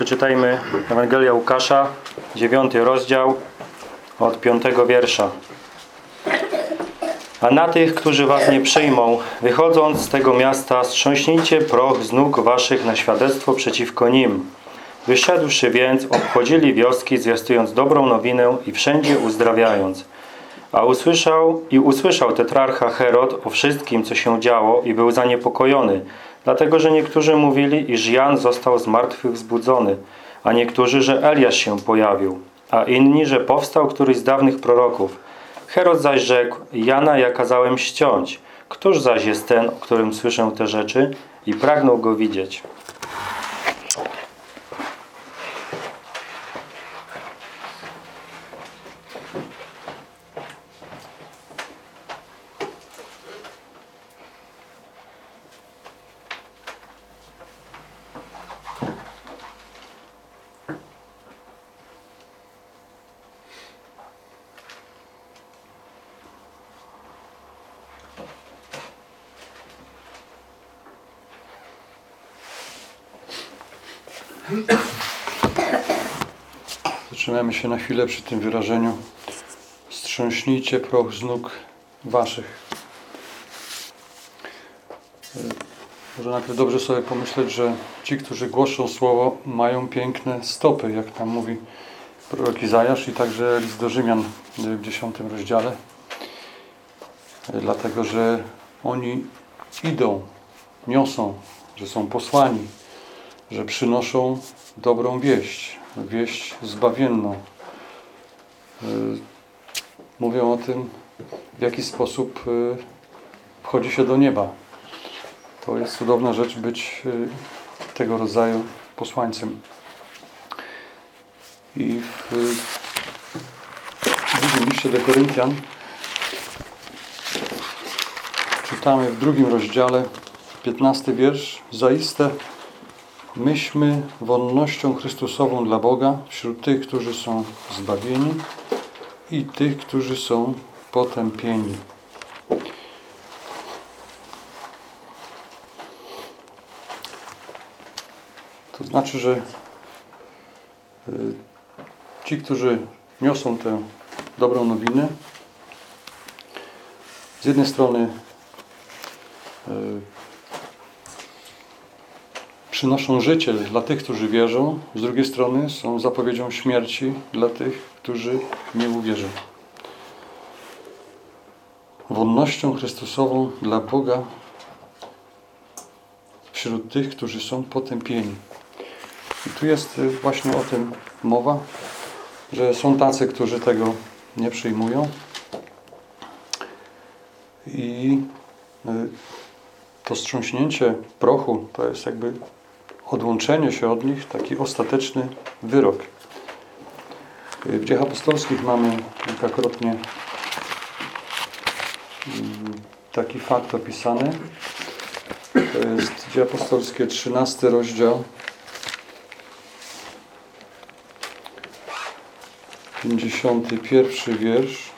Przeczytajmy Ewangelia Łukasza, 9 rozdział, od 5 wiersza. A na tych, którzy was nie przyjmą, wychodząc z tego miasta, strząśnijcie proch z nóg waszych na świadectwo przeciwko nim. Wyszedłszy więc, obchodzili wioski, zwiastując dobrą nowinę i wszędzie uzdrawiając. A usłyszał i usłyszał tetrarcha Herod o wszystkim, co się działo i był zaniepokojony, dlatego że niektórzy mówili, iż Jan został z martwych wzbudzony, a niektórzy, że Eliasz się pojawił, a inni, że powstał któryś z dawnych proroków. Herod zaś rzekł, Jana ja kazałem ściąć. Któż zaś jest ten, o którym słyszę te rzeczy? I pragnął go widzieć. Zatrzymamy się na chwilę przy tym wyrażeniu. Strząśnijcie proch z nóg waszych. E, Może najpierw dobrze sobie pomyśleć, że ci, którzy głoszą słowo, mają piękne stopy, jak tam mówi prorok Izajasz i także list do Rzymian w dziesiątym rozdziale. E, Dlatego, że oni idą, niosą, że są posłani, że przynoszą dobrą wieść, wieść zbawienną. Y, Mówią o tym, w jaki sposób y, wchodzi się do nieba. To jest cudowna rzecz być y, tego rodzaju posłańcem. I w drugim liście do Koryntian czytamy w drugim rozdziale, 15 wiersz. Zaiste Myśmy wonnością Chrystusową dla Boga wśród tych, którzy są zbawieni i tych, którzy są potępieni. To znaczy, że y, ci, którzy niosą tę dobrą nowinę, z jednej strony y, przynoszą życie dla tych, którzy wierzą, z drugiej strony są zapowiedzią śmierci dla tych, którzy nie uwierzą. Wonnością Chrystusową dla Boga wśród tych, którzy są potępieni. I tu jest y, właśnie o tym mowa, że są tacy, którzy tego nie przyjmują i y, to strząśnięcie prochu to jest jakby odłączenie się od nich, taki ostateczny wyrok. W dziejach apostolskich mamy kilkakrotnie mm, taki fakt opisany. To jest dzieje apostolskie, 13 rozdział. 51 wiersz.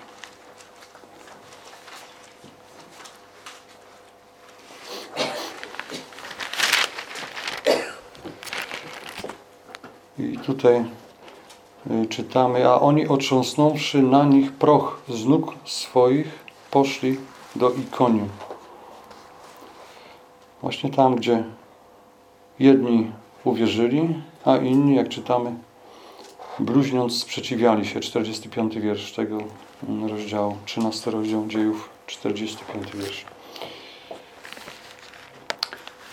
I tutaj y, czytamy, a oni otrząsnąwszy na nich proch z nóg swoich, poszli do Ikonium. Właśnie tam, gdzie jedni uwierzyli, a inni, jak czytamy, bluźniąc sprzeciwiali się. 45 wiersz tego mm, rozdziału, 13 rozdział dziejów, 45 wiersz.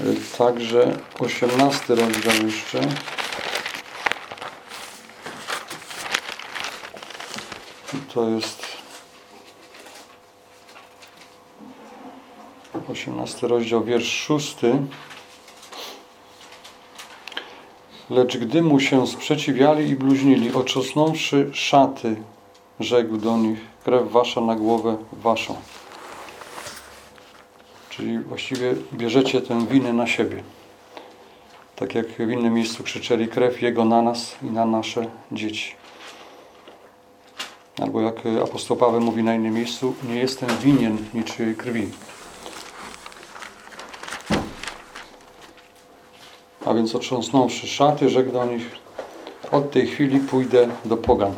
Y, Także 18 rozdział jeszcze. To jest 18 rozdział, wiersz 6. Lecz gdy mu się sprzeciwiali i bluźnili, otrzosnąwszy szaty, rzekł do nich, krew wasza na głowę waszą. Czyli właściwie bierzecie tę winę na siebie. Tak jak w innym miejscu krzyczeli, krew Jego na nas i na nasze dzieci. Albo jak apostoł Paweł mówi na innym miejscu, nie jestem winien niczyjej krwi. A więc otrząsnąwszy szaty, rzekł do nich, od tej chwili pójdę do pogan.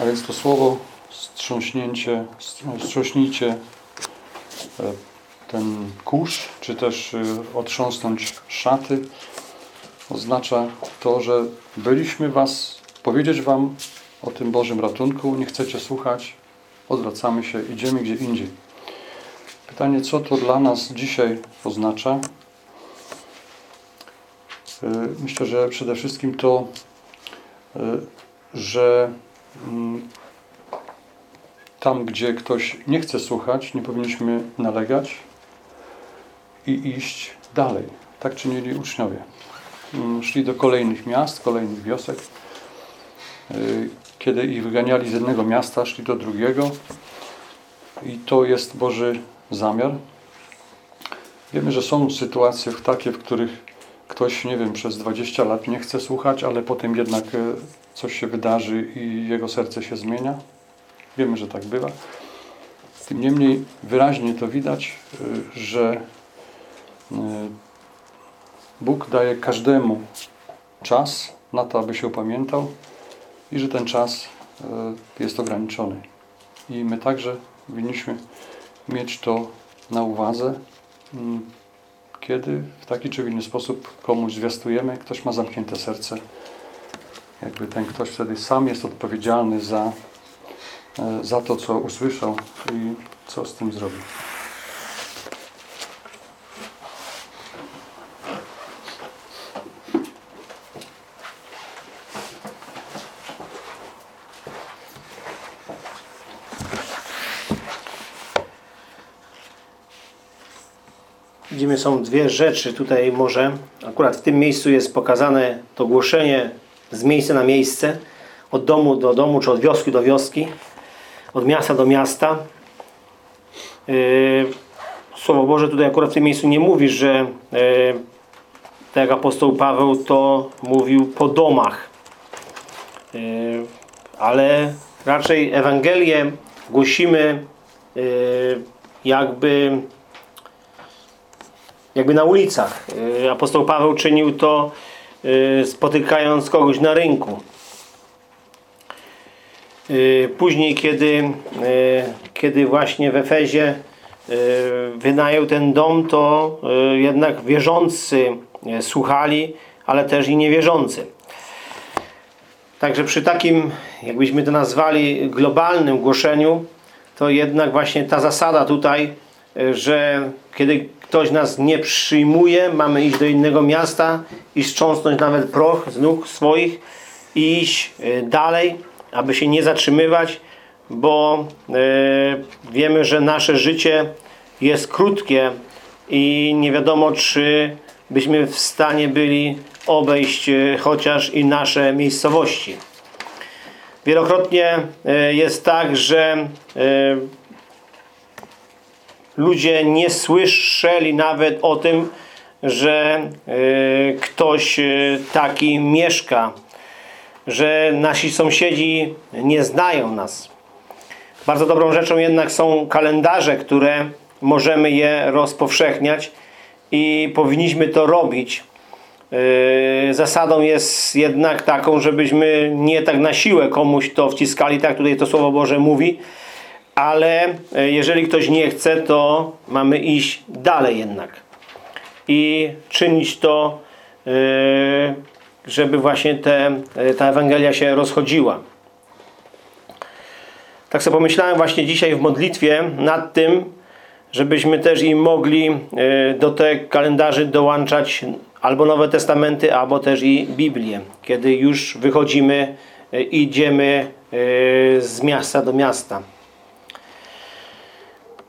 A więc to słowo strząśnięcie, strząśnijcie e, ten kurz, czy też e, otrząsnąć szaty, oznacza to, że byliśmy Was, powiedzieć Wam o tym Bożym ratunku, nie chcecie słuchać, odwracamy się, idziemy gdzie indziej. Pytanie, co to dla nas dzisiaj oznacza? Y, Myślę, że przede wszystkim to, y, że mm, tam, gdzie ktoś nie chce słuchać, nie powinniśmy nalegać i iść dalej. Tak czynili uczniowie. Mm, Szli do kolejnych miast, kolejnych wiosek. Y, Kiedy ich wyganiali z jednego miasta, szli do drugiego. I to jest Boży zamiar. Wiemy, że są sytuacje takie, w których ktoś, nie wiem, przez 20 lat nie chce słuchać, ale potem jednak e, coś się wydarzy i jego serce się zmienia. Wiemy, że tak bywa. Tym niemniej wyraźnie to widać, e, że Bóg daje każdemu czas na to, aby się upamiętał i że ten czas jest ograniczony. I my także powinniśmy mieć to na uwadze, mm, kiedy w taki czy inny sposób komuś zwiastujemy, ktoś ma zamknięte serce. Jakby ten ktoś wtedy sam jest odpowiedzialny za, e, za to, co usłyszał i co z tym zrobił. Są dwie rzeczy tutaj może. Akurat w tym miejscu jest pokazane to głoszenie z miejsca na miejsce, od domu do domu, czy od wioski do wioski, od miasta do miasta. Yy, Słowo Boże tutaj akurat w tym miejscu nie mówi, że yy, tak jak apostoł Paweł to mówił po domach. Yy, Ale raczej Ewangelię głosimy jakby jakby na ulicach. Y, Apostoł Paweł czynił to y, spotykając kogoś na rynku. Y, Później, kiedy, kiedy właśnie w Efezie wynajął ten dom, to jednak wierzący słuchali, ale też i niewierzący. Także przy takim, jakbyśmy to nazwali, globalnym głoszeniu, to jednak właśnie ta zasada tutaj, że kiedy ktoś nas nie przyjmuje, mamy iść do innego miasta i strząsnąć nawet proch z nóg swoich i iść e, dalej, aby się nie zatrzymywać, bo e, wiemy, że nasze życie jest krótkie i nie wiadomo, czy byśmy w stanie byli obejść e, chociaż i nasze miejscowości. Wielokrotnie jest tak, że ludzie nie słyszeli nawet o tym, że y, ktoś y, taki mieszka, że nasi sąsiedzi nie znają nas. Bardzo dobrą rzeczą jednak są kalendarze, które możemy je rozpowszechniać i powinniśmy to robić. Y, zasadą jest jednak taką, żebyśmy nie tak na siłę komuś to wciskali, tak tutaj to Słowo Boże mówi, ale e, jeżeli ktoś nie chce, to mamy iść dalej jednak i czynić to, e, żeby właśnie te, e, ta Ewangelia się rozchodziła. Tak sobie pomyślałem właśnie dzisiaj w modlitwie nad tym, żebyśmy też im mogli do tych kalendarzy dołączać albo Nowe Testamenty, albo też i Biblię. Kiedy już wychodzimy, idziemy z miasta do miasta.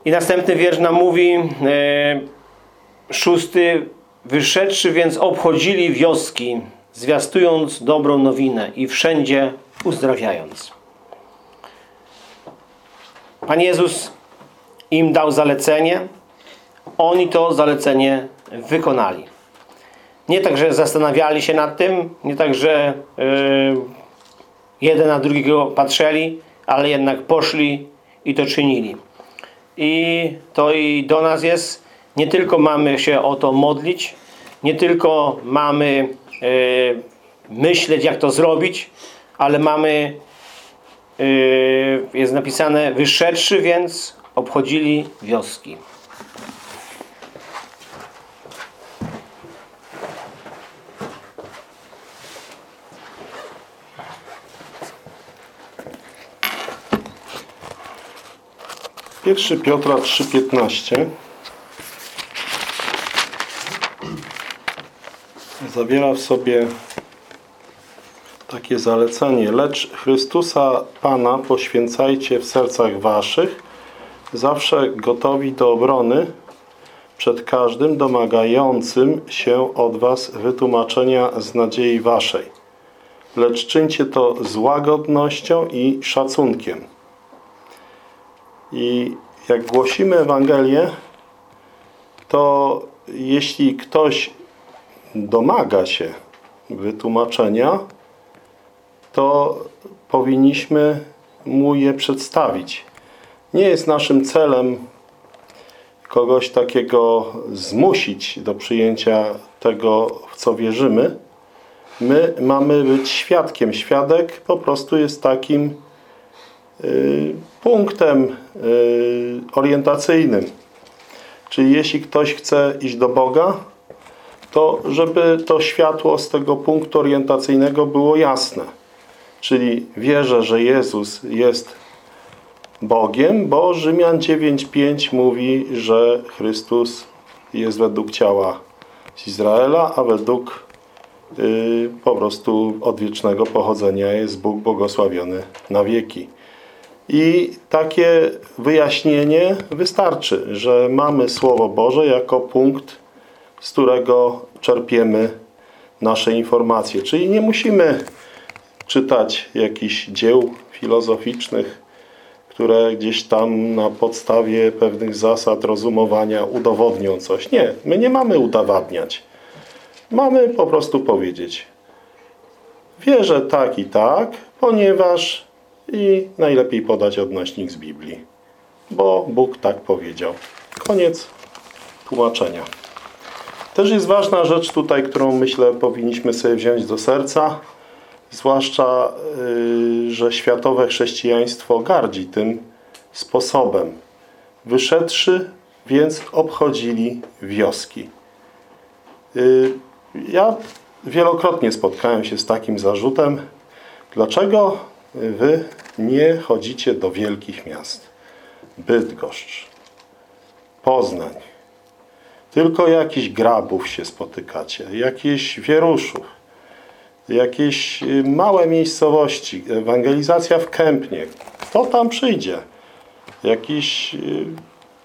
I następny wiersz nam mówi, e, szósty, wyszedłszy więc obchodzili wioski, zwiastując dobrą nowinę i wszędzie uzdrawiając. Pan Jezus im dał zalecenie, oni to zalecenie wykonali. Nie tak, że zastanawiali się nad tym, nie tak, że yy, jeden na drugiego patrzyli, ale jednak poszli i to czynili. I to i do nas jest. nie tylko mamy się o to modlić, nie tylko mamy e, myśleć, jak to zrobić, ale mamy, e, jest napisane, wyszedłszy więc, obchodzili wioski. Pierwszy Piotra 3,15 zawiera w sobie takie zalecenie. Lecz Chrystusa Pana poświęcajcie w sercach waszych, zawsze gotowi do obrony przed każdym domagającym się od was wytłumaczenia z nadziei waszej. Lecz czyńcie to z łagodnością i szacunkiem. I jak głosimy Ewangelię, to jeśli ktoś domaga się wytłumaczenia, to powinniśmy mu je przedstawić. Nie jest naszym celem kogoś takiego zmusić do przyjęcia tego, w co wierzymy. My mamy być świadkiem. Świadek po prostu jest takim punktem y, orientacyjnym. Czyli jeśli ktoś chce iść do Boga, to żeby to światło z tego punktu orientacyjnego było jasne. Czyli wierzę, że Jezus jest Bogiem, bo Rzymian 9:5 mówi, że Chrystus jest według ciała z Izraela, a według y, po prostu odwiecznego pochodzenia jest Bóg błogosławiony na wieki. I takie wyjaśnienie wystarczy, że mamy Słowo Boże jako punkt, z którego czerpiemy nasze informacje. Czyli nie musimy czytać jakichś dzieł filozoficznych, które gdzieś tam na podstawie pewnych zasad rozumowania udowodnią coś. Nie, my nie mamy udowadniać. Mamy po prostu powiedzieć wierzę tak i tak, ponieważ i najlepiej podać odnośnik z Biblii. Bo Bóg tak powiedział. Koniec tłumaczenia. Też jest ważna rzecz tutaj, którą myślę powinniśmy sobie wziąć do serca. Zwłaszcza, yy, że światowe chrześcijaństwo gardzi tym sposobem. Wyszedłszy, więc obchodzili wioski. Yy, ja wielokrotnie spotkałem się z takim zarzutem. Dlaczego wy nie chodzicie do wielkich miast? Bydgoszcz, Poznań. Tylko jakichś grabów się spotykacie, jakichś wieruszów, jakieś y, małe miejscowości, ewangelizacja w Kępnie. Kto tam przyjdzie? Jakieś y,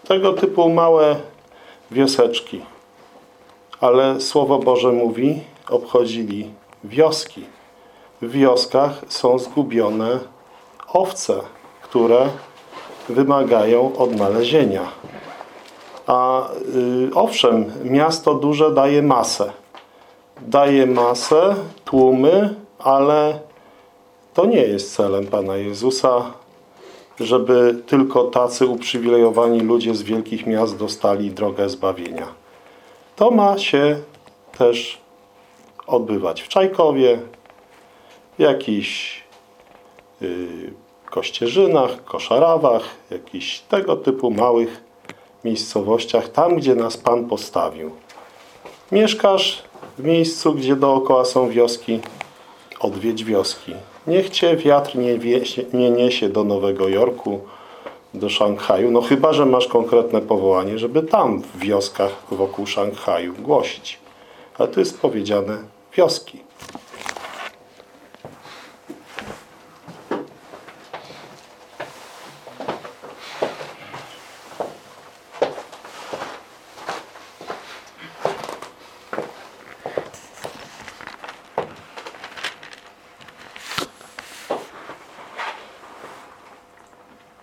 tego typu małe wioseczki. Ale Słowo Boże mówi, obchodzili wioski. Wioskach są zgubione owce, które wymagają odnalezienia. A y, owszem, miasto duże daje masę. Daje masę, tłumy, ale to nie jest celem Pana Jezusa, żeby tylko tacy uprzywilejowani ludzie z wielkich miast dostali drogę zbawienia. To ma się też odbywać w Czajkowie, jakichś y, Kościerzynach, Koszarawach, jakichś tego typu małych miejscowościach, tam gdzie nas Pan postawił. Mieszkasz w miejscu, gdzie dookoła są wioski, odwiedź wioski. Niech Cię wiatr nie, wiesie, nie niesie do Nowego Jorku, do Szanghaju, no chyba, że masz konkretne powołanie, żeby tam w wioskach wokół Szanghaju głosić. Ale tu jest powiedziane wioski.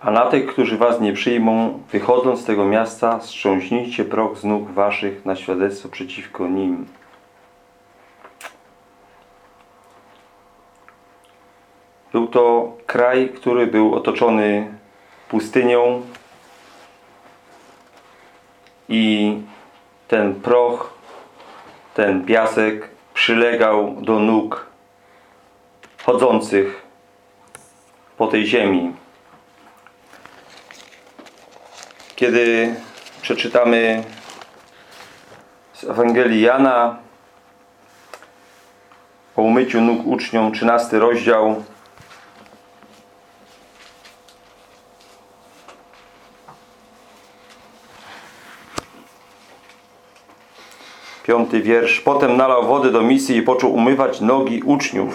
A na tych, którzy was nie przyjmą, wychodząc z tego miasta, strząśnijcie proch z nóg waszych na świadectwo przeciwko nim. Był to kraj, który był otoczony pustynią i ten proch, ten piasek przylegał do nóg chodzących po tej ziemi. Kiedy przeczytamy z Ewangelii Jana o umyciu nóg uczniom, 13 rozdział, Piąty wiersz. Potem nalał wody do misji i począł umywać nogi uczniów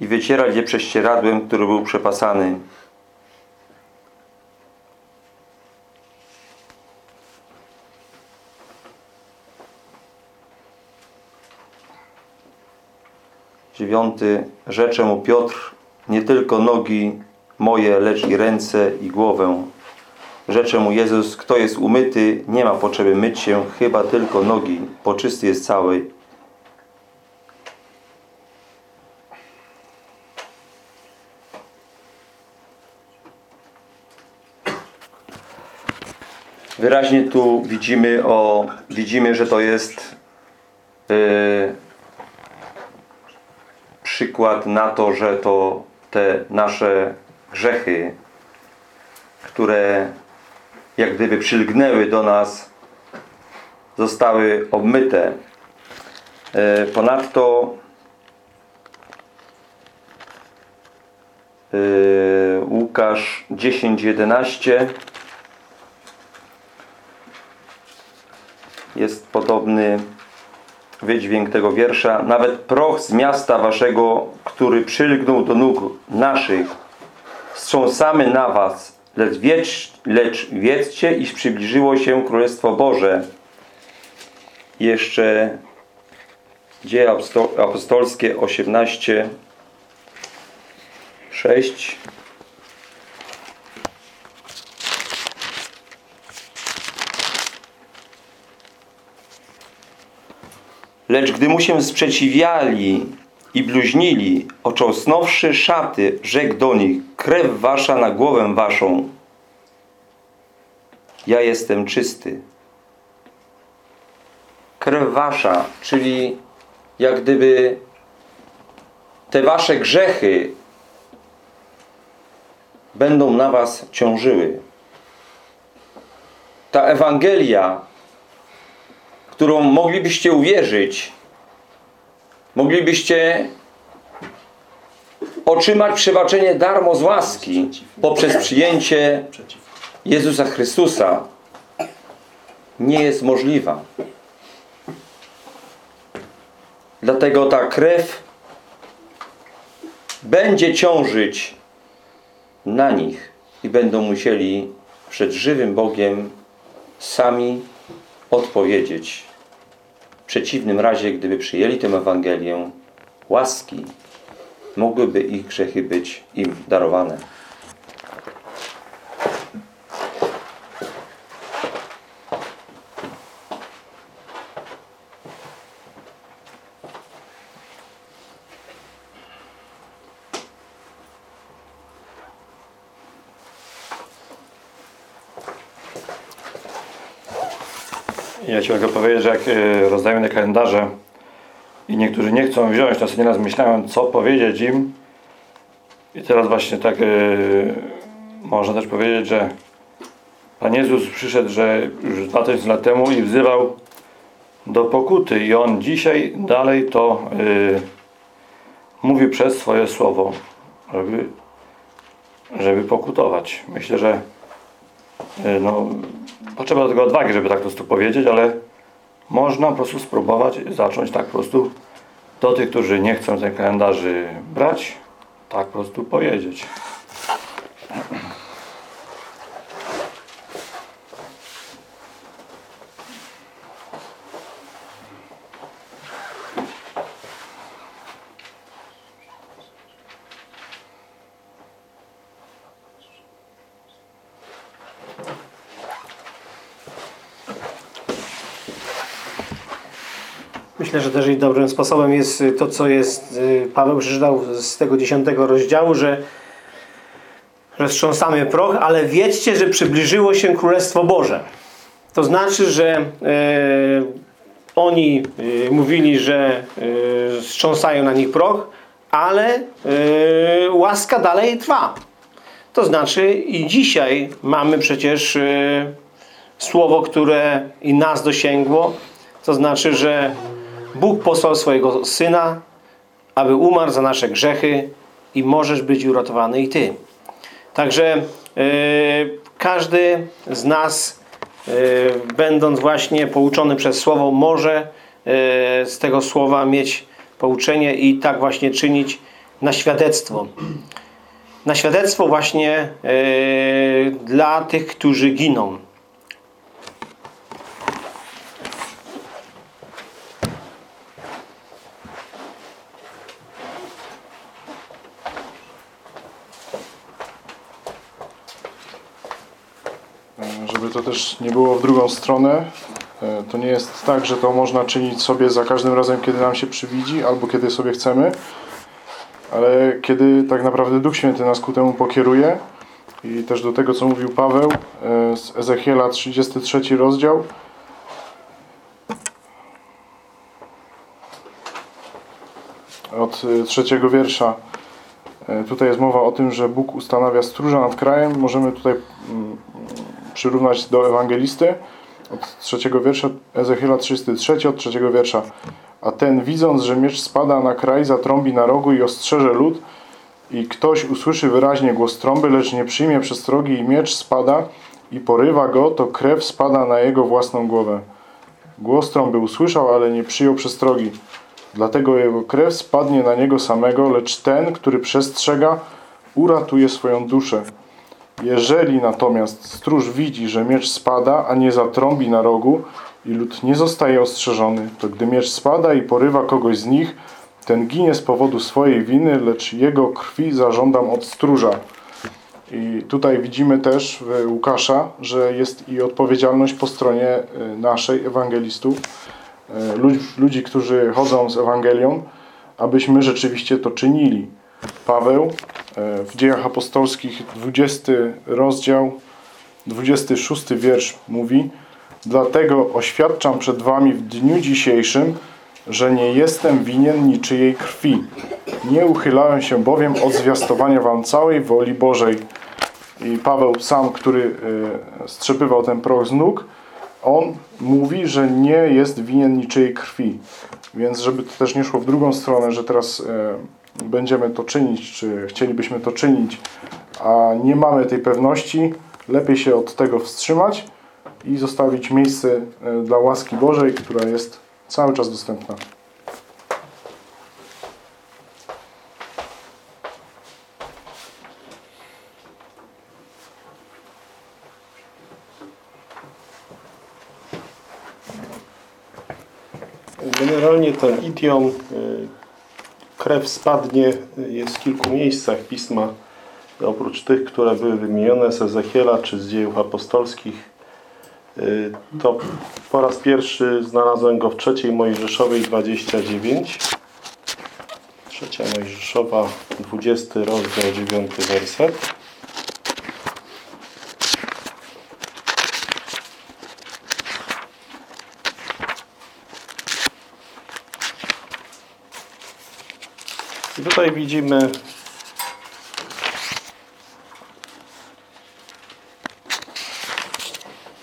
i wycierać je prześcieradłem, który był przepasany. Dziewiąty. Rzecze mu Piotr, nie tylko nogi moje, lecz i ręce i głowę. Rzecze mu Jezus, kto jest umyty, nie ma potrzeby myć się, chyba tylko nogi, bo czysty jest cały. Wyraźnie tu widzimy, o, widzimy że to jest yy, przykład na to, że to te nasze grzechy, które jak gdyby przylgnęły do nas, zostały obmyte. E, Ponadto e, Łukasz 10:11 jest podobny wydźwięk tego wiersza. Nawet proch z miasta waszego, który przylgnął do nóg naszych, strząsamy na was, lecz, wiecz, lecz wiedzcie, iż przybliżyło się Królestwo Boże. Jeszcze Dzieje apostol- apostolskie 18 6 Lecz gdy mu się sprzeciwiali i bluźnili, ocząsnąwszy szaty, rzekł do nich, krew wasza na głowę waszą. Ja jestem czysty. Krew wasza, czyli jak gdyby te wasze grzechy będą na was ciążyły. Ta Ewangelia, którą moglibyście uwierzyć, moglibyście otrzymać przebaczenie darmo z łaski poprzez przyjęcie Jezusa Chrystusa, nie jest możliwa. Dlatego ta krew będzie ciążyć na nich i będą musieli przed żywym Bogiem sami odpowiedzieć. Przeciwnym razie, gdyby przyjęli tę Ewangelię łaski, mogłyby ich grzechy być im darowane. Ja Ci mogę powiedzieć, że jak e, rozdajemy kalendarze i niektórzy nie chcą wziąć, to sobie nieraz myślałem, co powiedzieć im. I teraz właśnie tak e, można też powiedzieć, że Pan Jezus przyszedł, że już 2000 lat temu i wzywał do pokuty i On dzisiaj dalej to e, mówi przez swoje słowo, żeby, żeby pokutować. Myślę, że e, no, potrzeba do tego odwagi, żeby tak po prostu powiedzieć, ale można po prostu spróbować zacząć tak po prostu do tych, którzy nie chcą tych kalendarzy brać, tak po prostu powiedzieć. Myślę, że też dobrym sposobem jest y, to, co jest y, Paweł przeczytał z tego dziesiątego rozdziału, że, strząsamy proch, ale wiedzcie, że przybliżyło się Królestwo Boże. To znaczy, że e, oni e, mówili, że e, strząsają na nich proch, ale łaska dalej trwa. To znaczy i dzisiaj mamy przecież słowo, które i nas dosięgło. To znaczy, że Bóg posłał swojego Syna, aby umarł za nasze grzechy i możesz być uratowany i Ty. Także e, każdy z nas, e, będąc właśnie pouczony przez Słowo, może e, z tego Słowa mieć pouczenie i tak właśnie czynić na świadectwo. Na świadectwo właśnie dla tych, którzy giną. Żeby to też nie było w drugą stronę, e, to nie jest tak, że to można czynić sobie za każdym razem, kiedy nam się przywidzi, albo kiedy sobie chcemy, ale kiedy tak naprawdę Duch Święty nas ku temu pokieruje i też do tego, co mówił Paweł e, z Ezechiela 33 rozdział, od e, trzeciego wiersza. Tutaj jest mowa o tym, że Bóg ustanawia stróża nad krajem. Możemy tutaj mm, przyrównać do ewangelisty od trzeciego wiersza Ezechiela 33 od trzeciego wiersza. A ten widząc, że miecz spada na kraj, zatrąbi na rogu i ostrzeże lud i ktoś usłyszy wyraźnie głos trąby, lecz nie przyjmie przestrogi i miecz spada i porywa go, to krew spada na jego własną głowę. Głos trąby usłyszał, ale nie przyjął przestrogi. Dlatego jego krew spadnie na niego samego, lecz ten, który przestrzega, uratuje swoją duszę. Jeżeli natomiast stróż widzi, że miecz spada, a nie zatrąbi na rogu i lud nie zostaje ostrzeżony, to gdy miecz spada i porywa kogoś z nich, ten ginie z powodu swojej winy, lecz jego krwi zażądam od stróża. I tutaj widzimy też w Łukasza, że jest i odpowiedzialność po stronie y, naszej, ewangelistów, y, ludzi, którzy chodzą z Ewangelią, abyśmy rzeczywiście to czynili. Paweł e, w Dziejach Apostolskich 20 rozdział 26 wiersz mówi Dlatego oświadczam przed wami w dniu dzisiejszym, że nie jestem winien niczyjej krwi. Nie uchylałem się bowiem od zwiastowania wam całej woli Bożej. I Paweł sam, który e, strzepywał ten proch z nóg, on mówi, że nie jest winien niczyjej krwi. Więc żeby to też nie szło w drugą stronę, że teraz e, będziemy to czynić, czy chcielibyśmy to czynić, a nie mamy tej pewności, lepiej się od tego wstrzymać i zostawić miejsce e, dla łaski Bożej, która jest cały czas dostępna. Generalnie ten idiom y, krew spadnie jest w kilku miejscach Pisma. Oprócz tych, które były wymienione z Ezechiela czy z dziejów apostolskich, y, to po raz pierwszy znalazłem go w trzeciej Mojżeszowej 29. Trzecia Mojżeszowa, 20 rozdział, 9 werset. I tutaj widzimy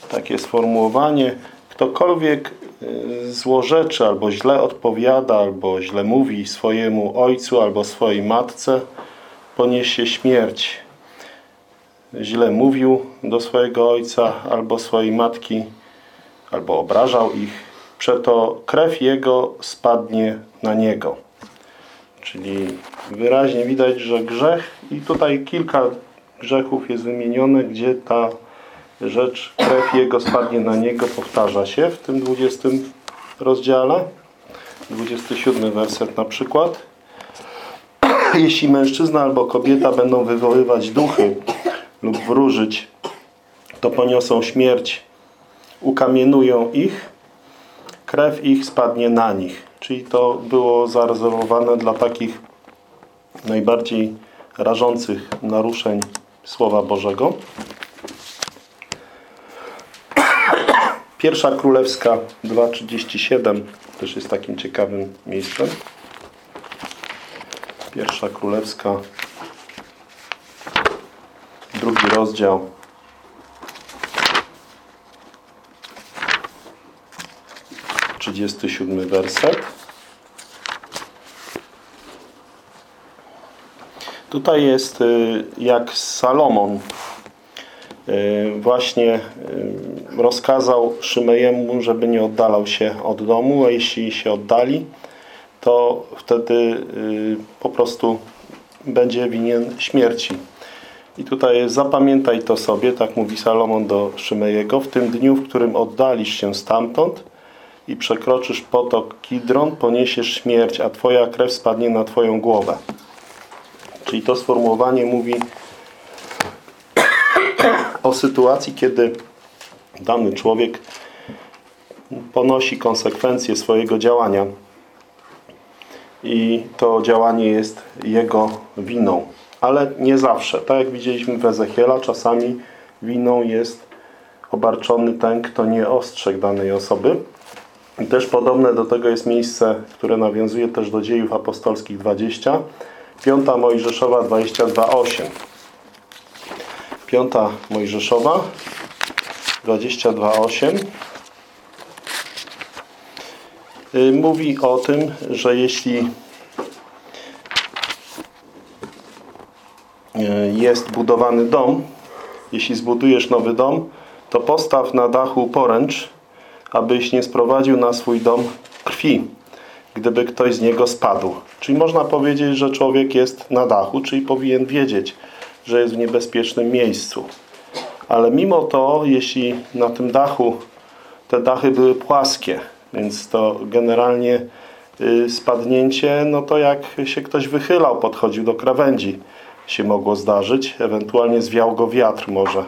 takie sformułowanie. Ktokolwiek y, złorzeczy albo źle odpowiada, albo źle mówi swojemu ojcu albo swojej matce, poniesie śmierć. Źle mówił do swojego ojca albo swojej matki, albo obrażał ich, przeto krew jego spadnie na niego. Czyli wyraźnie widać, że grzech i tutaj kilka grzechów jest wymienione, gdzie ta rzecz, krew jego spadnie na niego, powtarza się w tym 20 rozdziale. 27 werset na przykład. Jeśli mężczyzna albo kobieta będą wywoływać duchy lub wróżyć, to poniosą śmierć, ukamienują ich, krew ich spadnie na nich. Czyli to było zarezerwowane dla takich najbardziej rażących naruszeń Słowa Bożego. Pierwsza Królewska 2.37 też jest takim ciekawym miejscem. Pierwsza Królewska, drugi rozdział. Trzydziesty siódmy werset. Tutaj jest y, jak Salomon y, właśnie y, rozkazał Szymejemu, żeby nie oddalał się od domu, a jeśli się oddali, to wtedy po prostu będzie winien śmierci. I tutaj zapamiętaj to sobie, tak mówi Salomon do Szymejego, w tym dniu, w którym oddalisz się stamtąd i przekroczysz potok Kidron, poniesiesz śmierć, a twoja krew spadnie na twoją głowę. Czyli to sformułowanie mówi o sytuacji, kiedy dany człowiek ponosi konsekwencje swojego działania i to działanie jest jego winą. Ale nie zawsze. Tak jak widzieliśmy w Ezechiela, czasami winą jest obarczony ten, kto nie ostrzegł danej osoby. I też podobne do tego jest miejsce, które nawiązuje też do dziejów apostolskich 20, 5 Mojżeszowa 22,8. 5 Mojżeszowa 22,8 Y, mówi o tym, że jeśli y, jest budowany dom, jeśli zbudujesz nowy dom, to postaw na dachu poręcz, abyś nie sprowadził na swój dom krwi, gdyby ktoś z niego spadł. Czyli można powiedzieć, że człowiek jest na dachu, czyli powinien wiedzieć, że jest w niebezpiecznym miejscu. Ale mimo to, jeśli na tym dachu te dachy były płaskie, więc to generalnie y, spadnięcie, no to jak się ktoś wychylał, podchodził do krawędzi, się mogło zdarzyć, ewentualnie zwiał go wiatr może.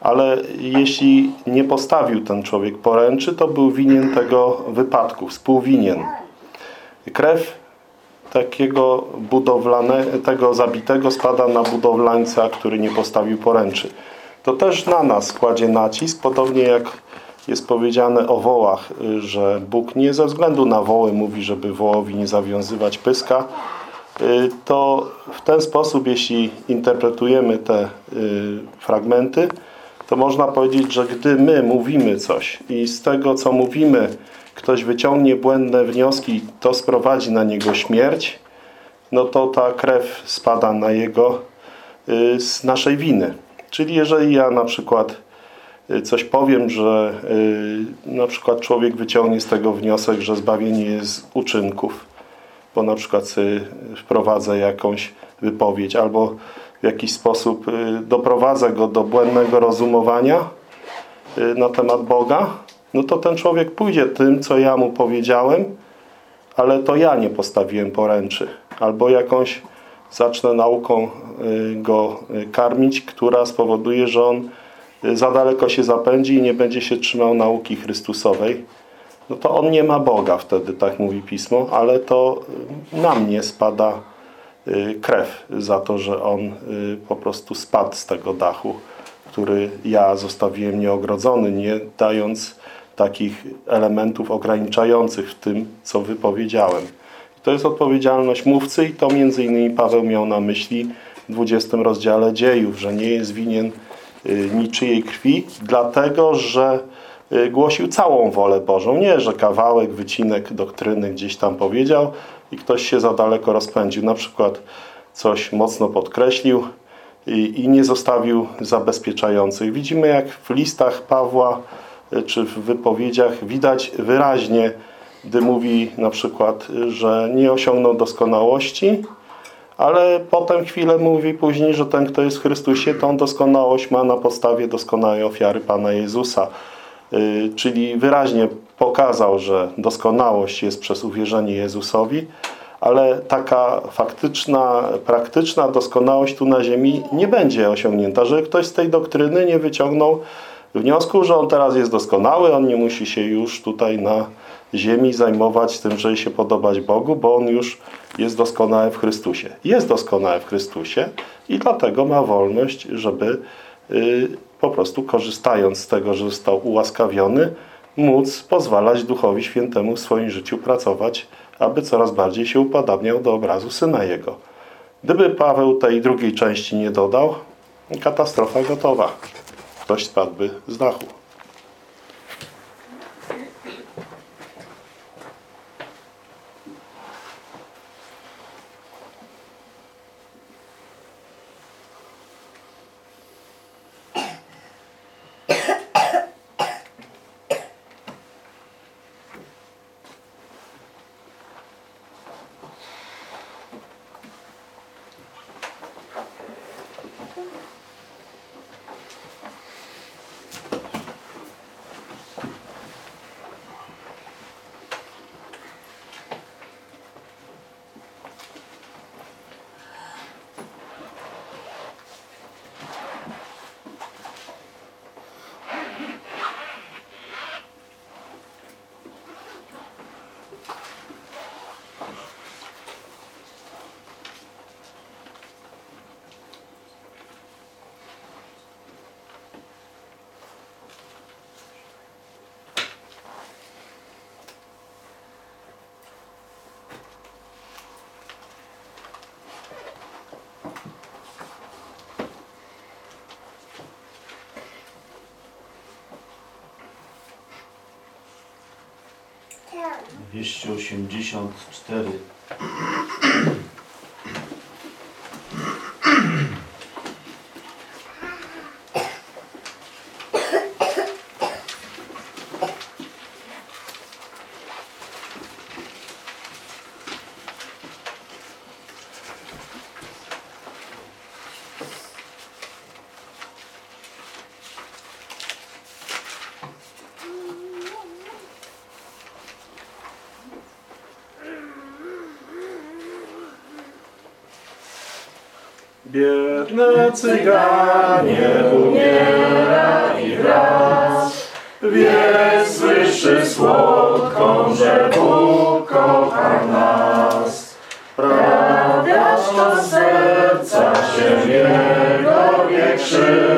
Ale jeśli nie postawił ten człowiek poręczy, to był winien tego wypadku, współwinien. Krew takiego budowlane, tego zabitego spada na budowlańca, który nie postawił poręczy. To też na nas kładzie nacisk, podobnie jak jest powiedziane o wołach, że Bóg nie ze względu na woły mówi, żeby wołowi nie zawiązywać pyska, y, to w ten sposób, jeśli interpretujemy te y, fragmenty, to można powiedzieć, że gdy my mówimy coś i z tego, co mówimy, ktoś wyciągnie błędne wnioski, to sprowadzi na niego śmierć, no to ta krew spada na jego z naszej winy. Czyli jeżeli ja na przykład coś powiem, że y, na przykład człowiek wyciągnie z tego wniosek, że zbawienie jest z uczynków, bo na przykład sobie wprowadzę jakąś wypowiedź albo w jakiś sposób y, doprowadzę go do błędnego rozumowania y, na temat Boga, no to ten człowiek pójdzie tym, co ja mu powiedziałem, ale to ja nie postawiłem poręczy. Albo jakąś zacznę nauką go karmić, która spowoduje, że on za daleko się zapędzi i nie będzie się trzymał nauki Chrystusowej, no to on nie ma Boga wtedy, tak mówi Pismo, ale to na mnie spada y, krew za to, że on y, po prostu spadł z tego dachu, który ja zostawiłem nieogrodzony, nie dając takich elementów ograniczających w tym, co wypowiedziałem. To jest odpowiedzialność mówcy i to między innymi Paweł miał na myśli w 20 rozdziale dziejów, że nie jest winien Y, niczyjej krwi, dlatego że y, głosił całą wolę Bożą. Nie, że kawałek, wycinek doktryny gdzieś tam powiedział i ktoś się za daleko rozpędził. Na przykład coś mocno podkreślił i, i nie zostawił zabezpieczających. Widzimy jak w listach Pawła czy w wypowiedziach widać wyraźnie, gdy mówi na przykład, że nie osiągnął doskonałości, ale potem chwilę mówi później, że ten, kto jest w Chrystusie, tą doskonałość ma na podstawie doskonałej ofiary Pana Jezusa. Yy, czyli wyraźnie pokazał, że doskonałość jest przez uwierzenie Jezusowi, ale taka faktyczna, praktyczna doskonałość tu na ziemi nie będzie osiągnięta, że ktoś z tej doktryny nie wyciągnął wniosku, że on teraz jest doskonały, on nie musi się już tutaj na ziemi zajmować tym, żeby się podobać Bogu, bo on już jest doskonały w Chrystusie. Jest doskonały w Chrystusie i dlatego ma wolność, żeby y, po prostu korzystając z tego, że został ułaskawiony, móc pozwalać Duchowi Świętemu w swoim życiu pracować, aby coraz bardziej się upodabniał do obrazu Syna Jego. Gdyby Paweł tej drugiej części nie dodał, katastrofa gotowa. Ktoś spadłby z dachu. 284 Biedne cyganie umiera i wraz. Wieś słyszy słodką, że Bóg kocha nas. Prawiasz do serca się Jego wie krzyk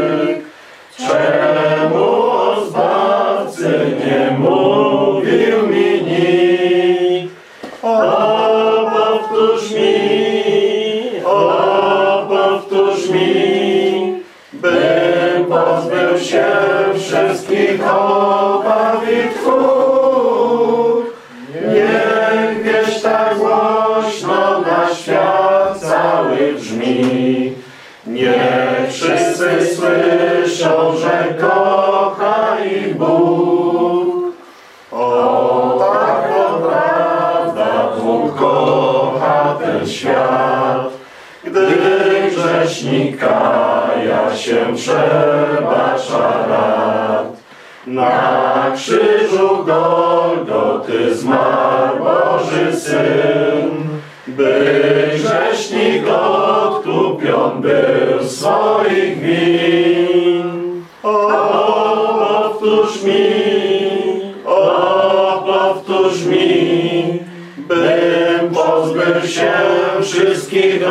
cały brzmi. Niech wszyscy słyszą, że kocha ich Bóg. O, tak to prawda, Bóg kocha ten świat. Gdy grzesznik kaja się przebacza rad. Na krzyżu Golgoty zmarł Boży Syn, by grzesznik odkupion był swoich win. O, powtórz mi, o, powtórz mi, bym pozbył się wszystkich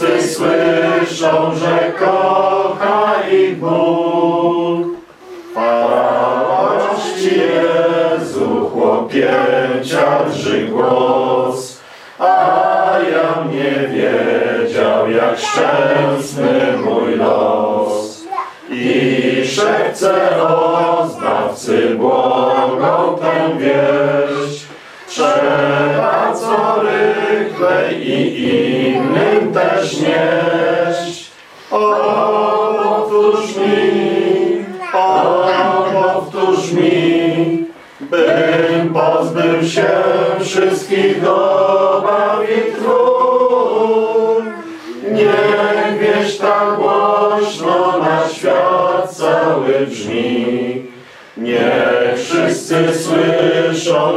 wszyscy słyszą, że kocha ich Bóg. Chwała Ci Jezu, chłopięcia drży głos, a ja nie wiedział, jak szczęsny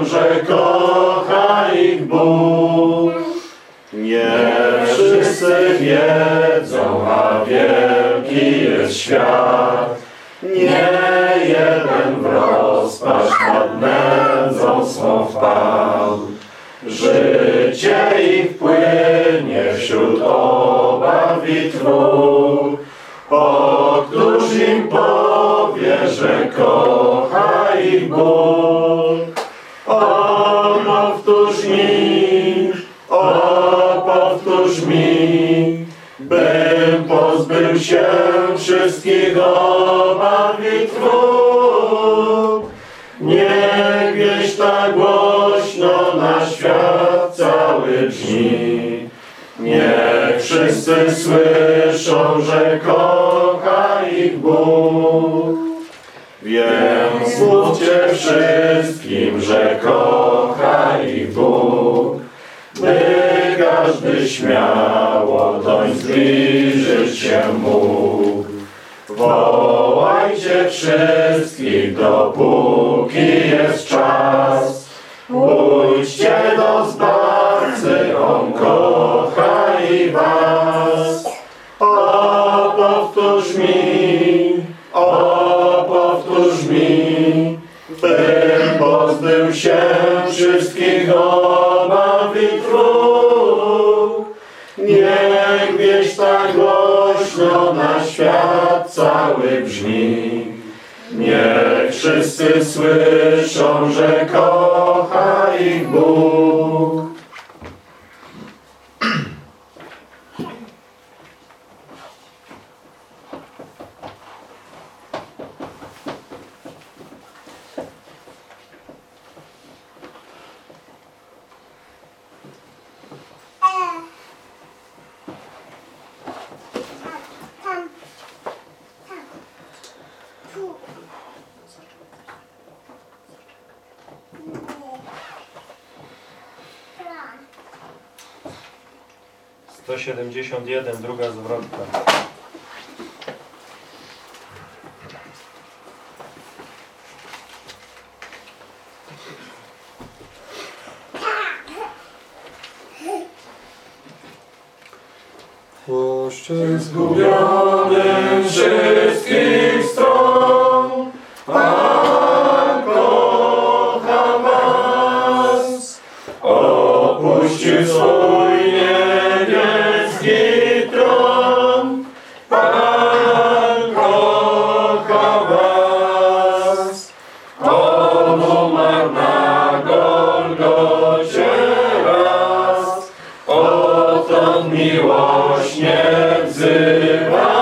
że kocha ich Bóg. Niech wszyscy wiedzą, a wielki jest świat. Nie jeden wrog rozpaść nad nędzą swą wpadł. Życie ich płynie wśród obaw i trud. O któż im powie, że kocha ich Bóg? Bym pozbył się wszystkich obaw i trud. Niech wieść tak głośno na świat cały brzmi. Niech wszyscy słyszą, że kocha ich Bóg. Więc mówcie wszystkim, że kocha ich Bóg, każdy śmiało doń zbliżyć się mógł. Wołajcie wszystkich, dopóki jest czas. Pójdźcie do Zbawcy, On kocha i was. O, powtórz mi, o, powtórz mi, bym pozbył się wszystkich świat cały brzmi. Niech wszyscy słyszą, że kocha ich Bóg. Sto siedemdziesiąt jeden, druga zwrotka. Oście miłośnie wzywa